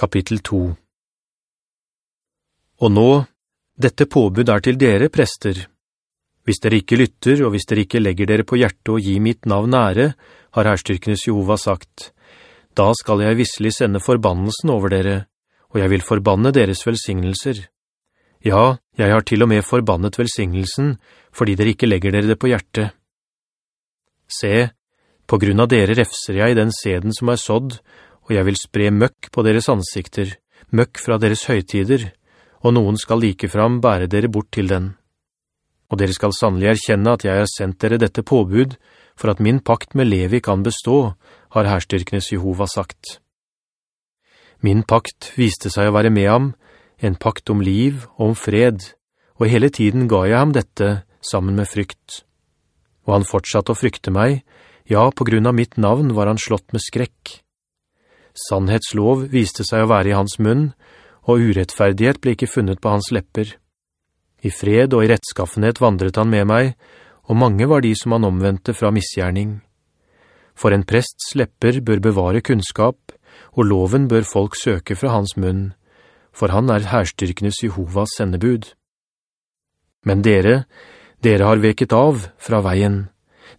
Kapittel 2 Og nå, dette påbud er til dere, prester. Hvis dere ikke lytter, og hvis dere ikke legger dere på hjertet og gi mitt navn ære, har herstyrkenes Jehova sagt, da skal jeg visselig sende forbannelsen over dere, og jeg vil forbanne deres velsignelser. Ja, jeg har til og med forbannet velsignelsen, fordi dere ikke legger dere det på hjertet. Se, på grunn av dere refser jeg den seden som er sådd, og jeg vil spre møkk på deres ansikter, møkk fra deres høytider, og noen skal likefram bære dere bort til den. Og dere skal sannelig erkjenne at jeg har sendt dere dette påbud, for at min pakt med Levi kan bestå, har herstyrkenes Jehova sagt. Min pakt viste seg å være med ham, en pakt om liv og om fred, og hele tiden ga jeg ham dette sammen med frykt. Og han fortsatte å frykte meg, ja, på grunn av mitt navn var han slått med skrekk. Sannhetslov viste seg å være i hans munn, og urettferdighet ble ikke funnet på hans lepper. I fred og i rettskaffenhet vandret han med meg, og mange var de som han omvendte fra misgjerning. For en prests lepper bør bevare kunnskap, og loven bør folk søke fra hans munn, for han er herstyrkenes Jehovas sendebud. Men dere, dere har veket av fra veien.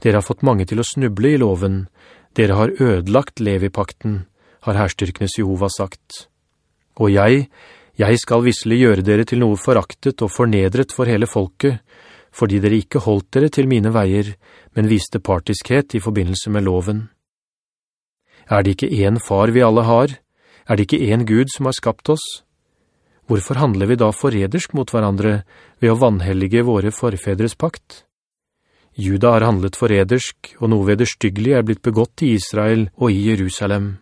Dere har fått mange til å snuble i loven. Dere har ødelagt Levi-pakten, har herstyrkenes Jehova sagt. Og jeg, jeg skal visselig gjøre dere til noe foraktet og fornedret for hele folket, fordi dere ikke holdt dere til mine veier, men viste partiskhet i forbindelse med loven. Er det ikke en far vi alle har? Er det ikke en Gud som har skapt oss? Hvorfor handler vi da foredersk mot hverandre ved å vanhellige våre forfedres pakt? Juda har handlet foredersk, og noe ved det styggelige er blitt begått i Israel og i Jerusalem.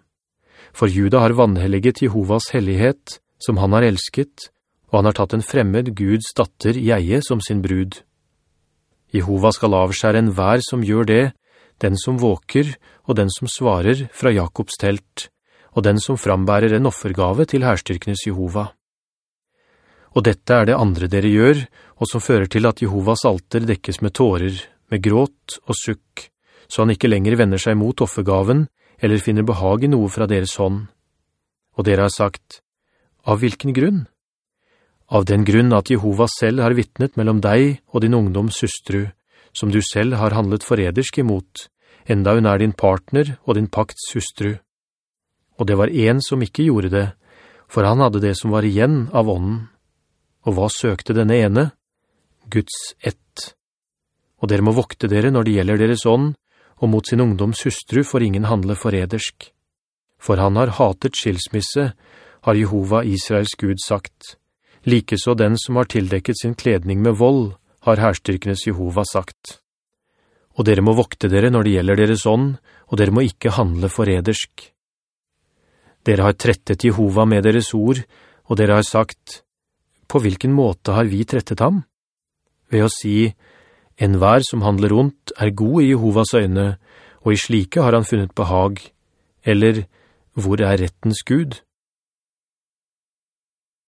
For Juda har vanhelliget Jehovas hellighet, som han har elsket, og han har tatt en fremmed Guds datter Jeie som sin brud. Jehova skal avskjære en vær som gjør det, den som våker, og den som svarer fra Jakobs telt, og den som frambærer en offergave til herstyrkenes Jehova. Og dette er det andre dere gjør, og som fører til at Jehovas alter dekkes med tårer, med gråt og sukk, så han ikke lenger vender seg mot offergaven, eller finner behag i noe fra deres hånd. Og dere har sagt, av hvilken grunn? Av den grunn at Jehova selv har vittnet mellom deg og din ungdoms søstru, som du selv har handlet foredersk imot, enda hun er din partner og din pakts søstru. Og det var en som ikke gjorde det, for han hadde det som var igjen av ånden. Og hva søkte denne ene? Guds ett. Og dere må vokte dere når det gjelder deres ånd, og mot sin ungdoms hustru får ingen handle foredersk. For han har hatet skilsmisse, har Jehova Israels Gud sagt. Likeså den som har tildekket sin kledning med vold, har herstyrkenes Jehova sagt. Og dere må vokte dere når det gjelder deres ånd, og dere må ikke handle foredersk. Dere har trettet Jehova med deres ord, og dere har sagt, på hvilken måte har vi trettet ham? Ved å si, en hver som handler ondt er god i Jehovas øyne, og i slike har han funnet behag. Eller, hvor er rettens Gud?